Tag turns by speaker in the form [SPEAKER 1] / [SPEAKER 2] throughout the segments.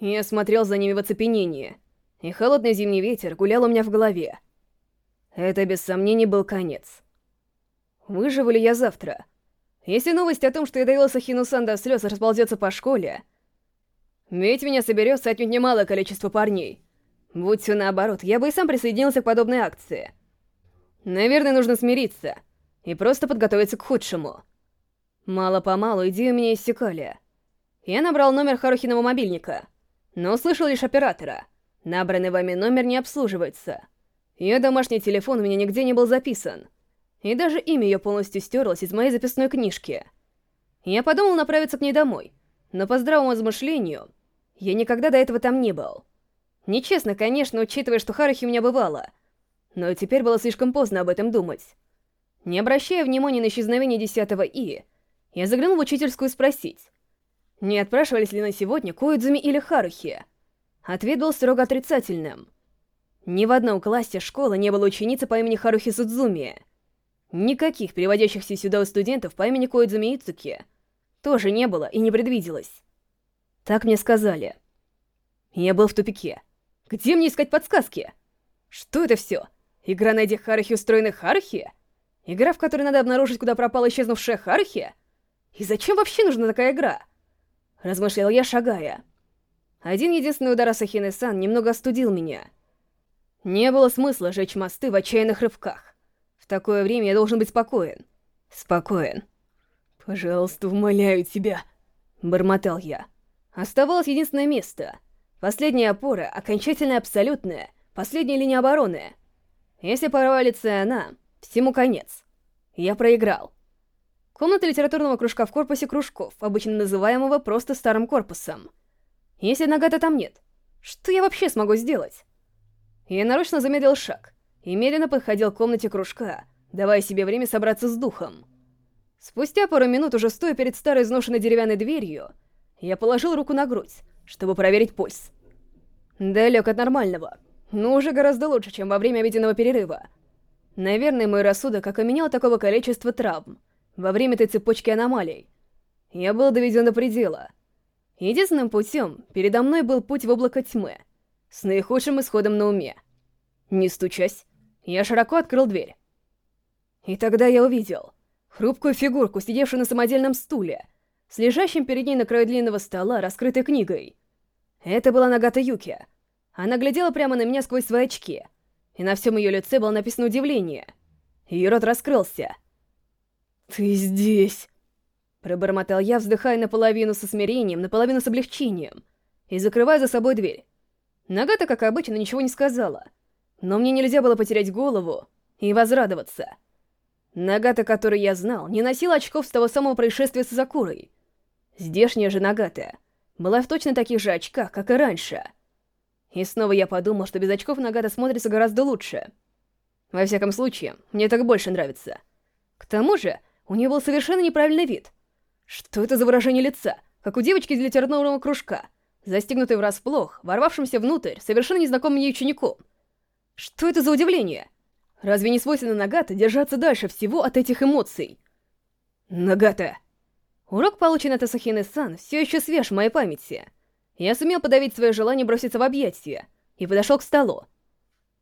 [SPEAKER 1] Я смотрел за ними в оцепенении, и холодный зимний ветер гулял у меня в голове. Это, без сомнений, был конец. Выживу ли я завтра? Если новость о том, что я доелся Хинусан до слез расползется по школе, ведь меня соберется отнюдь немалое количество парней. Будь все наоборот, я бы и сам присоединился к подобной акции. Наверное, нужно смириться и просто подготовиться к худшему. Мало-помалу идеи у меня иссякали. Я набрал номер Харухиного мобильника, но услышал лишь оператора. Набранный вами номер не обслуживается. Ее домашний телефон у меня нигде не был записан. И даже имя ее полностью стерлось из моей записной книжки. Я подумал направиться к ней домой, но по здравому размышлению, я никогда до этого там не был. Нечестно, конечно, учитывая, что Харухи у меня бывало, но теперь было слишком поздно об этом думать. Не обращая внимания на исчезновение 10 И, я заглянул в учительскую спросить, не отпрашивались ли на сегодня Коидзуми или Харухи. Ответ был строго отрицательным. Ни в одном классе школы не было ученицы по имени Харухи Судзуми. Никаких переводящихся сюда студентов по имени Коидзуми Ицуки тоже не было и не предвиделось. Так мне сказали. Я был в тупике. Где мне искать подсказки? Что это все? Игра «Найди Харухи» устроена Харухи? Игра, в которой надо обнаружить, куда пропала исчезнувшая Харухи? И зачем вообще нужна такая игра? Размышлял я, шагая. Один единственный удар Асахины-сан немного остудил меня. Не было смысла жечь мосты в отчаянных рывках. В такое время я должен быть спокоен. Спокоен. «Пожалуйста, умоляю тебя», — бормотал я. Оставалось единственное место. Последняя опора, окончательная абсолютная, последняя линия обороны. Если провалится она, всему конец. Я проиграл. Комната литературного кружка в корпусе кружков, обычно называемого просто старым корпусом. Если Нагата там нет, что я вообще смогу сделать? Я нарочно замедлил шаг и медленно подходил к комнате кружка, давая себе время собраться с духом. Спустя пару минут, уже стоя перед старой изношенной деревянной дверью, я положил руку на грудь, чтобы проверить пульс. Далек от нормального, но уже гораздо лучше, чем во время обеденного перерыва. Наверное, мой рассудок окаменел такого количества травм, во время этой цепочки аномалий. Я был доведен до предела. Единственным путем передо мной был путь в облако тьмы, с наихудшим исходом на уме. Не стучась, я широко открыл дверь. И тогда я увидел хрупкую фигурку, сидевшую на самодельном стуле, с лежащим перед ней на краю длинного стола, раскрытой книгой. Это была Нагата Юки. Она глядела прямо на меня сквозь свои очки, и на всем ее лице было написано удивление. Ее рот раскрылся — «Ты здесь!» Пробормотал я, вздыхая наполовину со смирением, наполовину с облегчением, и закрывая за собой дверь. Нагата, как обычно, ничего не сказала, но мне нельзя было потерять голову и возрадоваться. Нагата, который я знал, не носила очков с того самого происшествия с Закурой. Здешняя же Нагата была в точно таких же очках, как и раньше. И снова я подумал, что без очков Нагата смотрится гораздо лучше. Во всяком случае, мне так больше нравится. К тому же, у нее был совершенно неправильный вид. Что это за выражение лица, как у девочки из литературного кружка, застегнутой врасплох, ворвавшимся внутрь, совершенно незнакомым ей учеником? Что это за удивление? Разве не свойственно Нагата держаться дальше всего от этих эмоций? Нагата! Урок, полученный от Асахины-сан, все еще свеж в моей памяти. Я сумел подавить свое желание броситься в объятия и подошел к столу.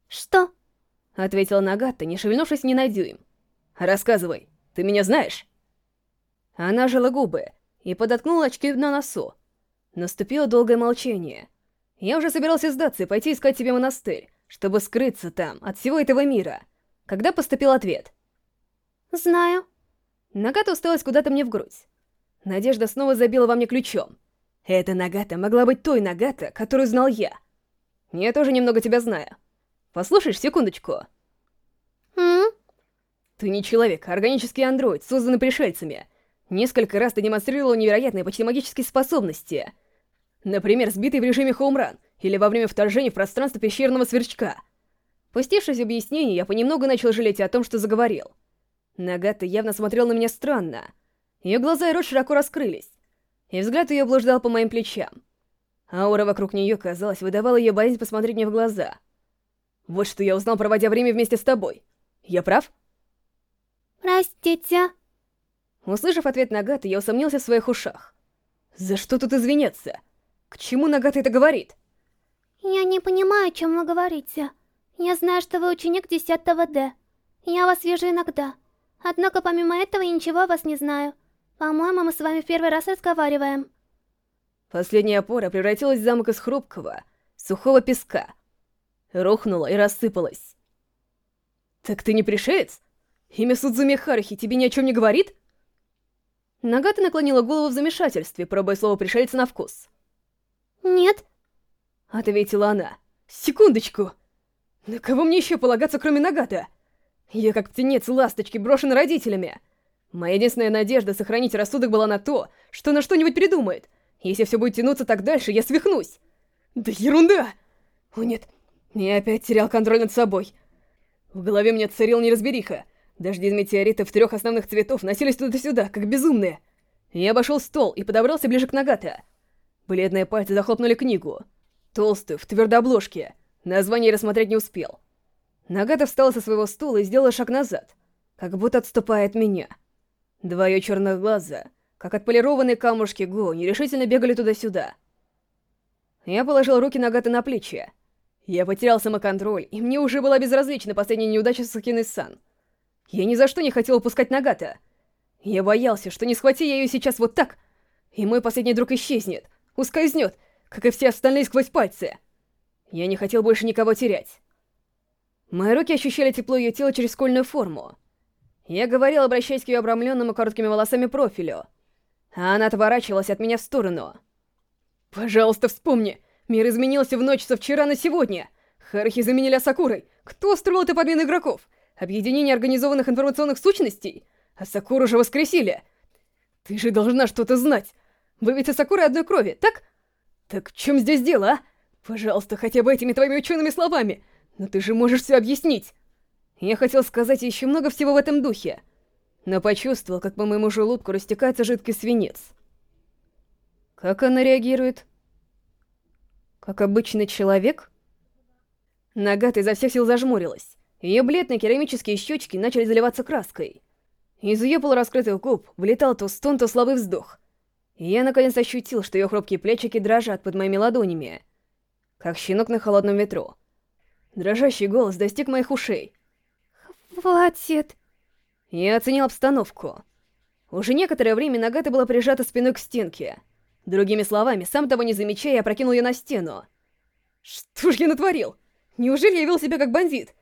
[SPEAKER 2] «Что?»
[SPEAKER 1] — ответила Нагата, не шевельнувшись ни на дюйм. «Рассказывай». Ты меня знаешь?» Она жила губы и подоткнула очки на носу. Наступило долгое молчание. Я уже собирался сдаться и пойти искать себе монастырь, чтобы скрыться там, от всего этого мира, когда поступил ответ.
[SPEAKER 2] «Знаю».
[SPEAKER 1] Нагата усталась куда-то мне в грудь. Надежда снова забила во мне ключом. Эта Нагата могла быть той Нагата, которую знал я. Я тоже немного тебя знаю. Послушаешь, секундочку. Ты не человек, а органический андроид, созданный пришельцами. Несколько раз ты демонстрировал невероятные, почти магические способности. Например, сбитый в режиме хоумран, или во время вторжения в пространство пещерного сверчка. Пустившись в объяснение, я понемногу начал жалеть о том, что заговорил. Нагата явно смотрел на меня странно. Ее глаза и рот широко раскрылись, и взгляд ее блуждал по моим плечам. Аура вокруг нее, казалось, выдавала ее боязнь посмотреть мне в глаза. Вот что я узнал, проводя время вместе с тобой. Я прав?
[SPEAKER 2] «Простите».
[SPEAKER 1] Услышав ответ Нагаты, я усомнился в своих ушах. «За что тут извиняться? К чему Нагата это говорит?
[SPEAKER 2] Я не понимаю, о чем вы говорите. Я знаю, что вы ученик 10 Д. Я вас вижу иногда. Однако помимо этого я ничего о вас не знаю. По-моему, мы с вами в первый раз разговариваем.
[SPEAKER 1] Последняя опора превратилась в замок из хрупкого, сухого песка. Рухнула и рассыпалась. «Так ты не пришелец? Имя Судзуми Харахи тебе ни о чем не говорит?» Нагата наклонила голову в замешательстве, пробуя слово пришельца на вкус.
[SPEAKER 2] «Нет», —
[SPEAKER 1] ответила она. «Секундочку! На кого мне еще полагаться, кроме Нагата? Я как птенец ласточки, брошен родителями. Моя единственная надежда сохранить рассудок была на то, что на что-нибудь придумает. Если все будет тянуться так дальше, я свихнусь. Да ерунда! О нет, я опять терял контроль над собой. В голове мне царил неразбериха. Дожди из метеоритов трех основных цветов носились туда-сюда, как безумные. Я обошел стол и подобрался ближе к Нагата. Бледные пальцы захлопнули книгу. Толстую, в твердой обложке. Название рассмотреть не успел. Нагата встала со своего стула и сделала шаг назад, как будто отступая от меня. Два ее черных глаза, как отполированные камушки Го, нерешительно бегали туда-сюда. Я положил руки Нагата на плечи. Я потерял самоконтроль, и мне уже была безразлична последняя неудача с Сакины-сан. Я ни за что не хотел упускать Нагата. Я боялся, что не схвати я ее сейчас вот так, и мой последний друг исчезнет, ускользнет, как и все остальные сквозь пальцы. Я не хотел больше никого терять. Мои руки ощущали тепло ее тела через скольную форму. Я говорил, обращаясь к ее обрамленному короткими волосами профилю. А она отворачивалась от меня в сторону. «Пожалуйста, вспомни, мир изменился в ночь со вчера на сегодня. Харахи заменили Асакурой. Кто устроил это подмену игроков? Объединение организованных информационных сущностей? А Сакуру же воскресили. Ты же должна что-то знать. Вы ведь Асакуры одной крови, так? Так в чем здесь дело, а? Пожалуйста, хотя бы этими твоими учеными словами. Но ты же можешь все объяснить. Я хотел сказать еще много всего в этом духе, но почувствовал, как по моему желудку растекается жидкий свинец. Как она реагирует? Как обычный человек? Нагата изо всех сил зажмурилась. Ее бледные керамические щечки начали заливаться краской. Из ее полураскрытых губ вылетал то стон, то слабый вздох. И я наконец ощутил, что ее хрупкие плечики дрожат под моими ладонями, как щенок на холодном ветру. Дрожащий голос достиг моих ушей.
[SPEAKER 2] «Хватит!»
[SPEAKER 1] Я оценил обстановку. Уже некоторое время Нагата была прижата спиной к стенке. Другими словами, сам того не замечая, я прокинул ее на стену. Что ж я натворил? Неужели я вел себя как бандит?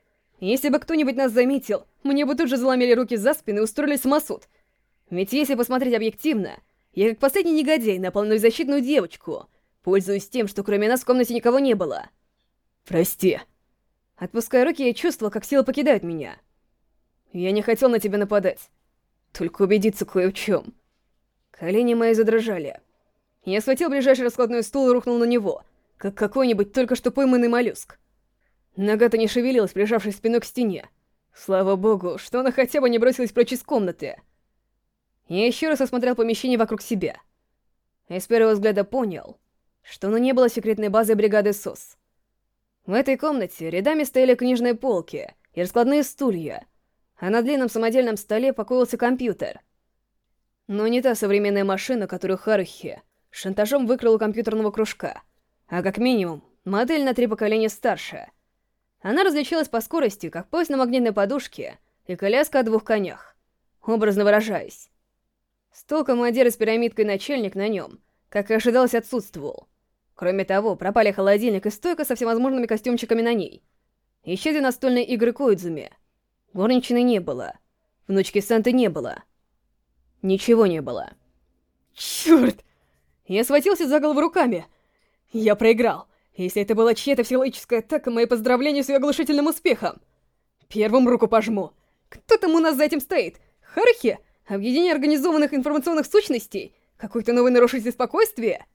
[SPEAKER 1] Если бы кто-нибудь нас заметил, мне бы тут же заломили руки за спину и устроили самосуд. Ведь если посмотреть объективно, я как последний негодяй напал на защитную девочку, пользуясь тем, что кроме нас в комнате никого не было. Прости. Отпуская руки, я чувствовал, как силы покидают меня. Я не хотел на тебя нападать. Только убедиться кое в чем. Колени мои задрожали. Я схватил ближайший раскладной стул и рухнул на него, как какой-нибудь только что пойманный моллюск. Нога-то не шевелилась, прижавшись спиной к стене. Слава богу, что она хотя бы не бросилась прочь из комнаты. Я еще раз осмотрел помещение вокруг себя. И с первого взгляда понял, что оно не было секретной базой бригады СОС. В этой комнате рядами стояли книжные полки и раскладные стулья, а на длинном самодельном столе покоился компьютер. Но не та современная машина, которую Харухи шантажом выкрал у компьютерного кружка, а как минимум модель на три поколения старше. Она различалась по скорости, как поезд на магнитной подушке и коляска о двух конях, образно выражаясь. Стол командира с пирамидкой начальник на нем, как и ожидалось, отсутствовал. Кроме того, пропали холодильник и стойка со всевозможными костюмчиками на ней. Исчезли настольные игры Коидзуми — Горничной не было. Внучки Санты не было. Ничего не было. Чёрт! Я схватился за голову руками. Я проиграл. Если это была чья-то психологическая атака, мои поздравления с ее оглушительным успехом. Первым руку пожму. Кто там у нас за этим стоит? Харахи? Объединение организованных информационных сущностей? Какой-то новый нарушитель спокойствия?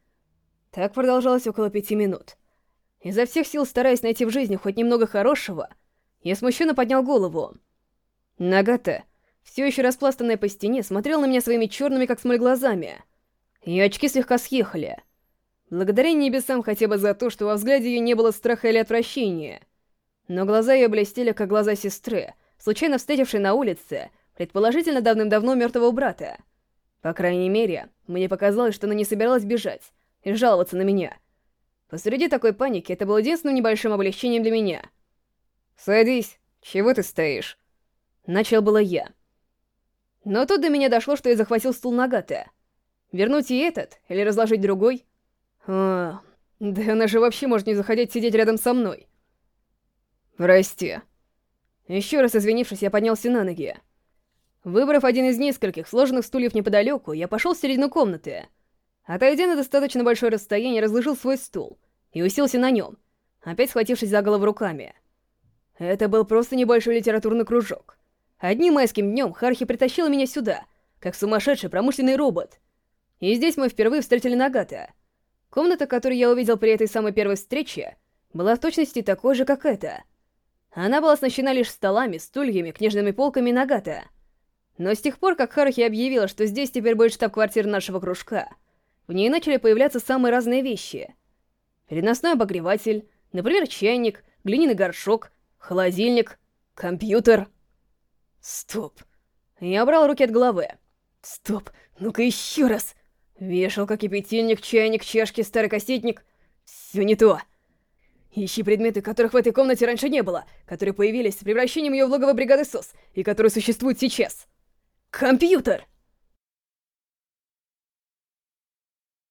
[SPEAKER 1] Так продолжалось около пяти минут. Изо всех сил стараясь найти в жизни хоть немного хорошего, я смущенно поднял голову. Нагата, все еще распластанная по стене, смотрел на меня своими черными, как смоль, глазами. Ее очки слегка съехали. Благодаря небесам хотя бы за то, что во взгляде ее не было страха или отвращения. Но глаза ее блестели, как глаза сестры, случайно встретившей на улице, предположительно давным-давно мертвого брата. По крайней мере, мне показалось, что она не собиралась бежать и жаловаться на меня, Посреди такой паники это было единственным небольшим облегчением для меня. «Садись, чего ты стоишь?» Начал было я. Но тут до меня дошло, что я захватил стул Нагата. Вернуть ей этот или разложить другой? А, да она же вообще может не захотеть сидеть рядом со мной. Прости. Еще раз извинившись, я поднялся на ноги. Выбрав один из нескольких сложенных стульев неподалеку, я пошел в середину комнаты. Отойдя на достаточно большое расстояние, разложил свой стул и уселся на нем, опять схватившись за голову руками. Это был просто небольшой литературный кружок. Одним майским днем Хархи притащила меня сюда, как сумасшедший промышленный робот. И здесь мы впервые встретили Нагата. Комната, которую я увидел при этой самой первой встрече, была в точности такой же, как эта. Она была оснащена лишь столами, стульями, книжными полками Нагата. Но с тех пор, как Харахи объявила, что здесь теперь будет штаб-квартира нашего кружка, в ней начали появляться самые разные вещи. Переносной обогреватель, например, чайник, глиняный горшок, холодильник, компьютер. Стоп. Я брал руки от головы. Стоп, ну-ка еще раз. Вешалка, кипятильник, чайник, чашки, старый кассетник. Все не то. Ищи предметы, которых в этой комнате раньше не было, которые появились с превращением ее в логово бригады СОС, и которые существуют сейчас. Компьютер!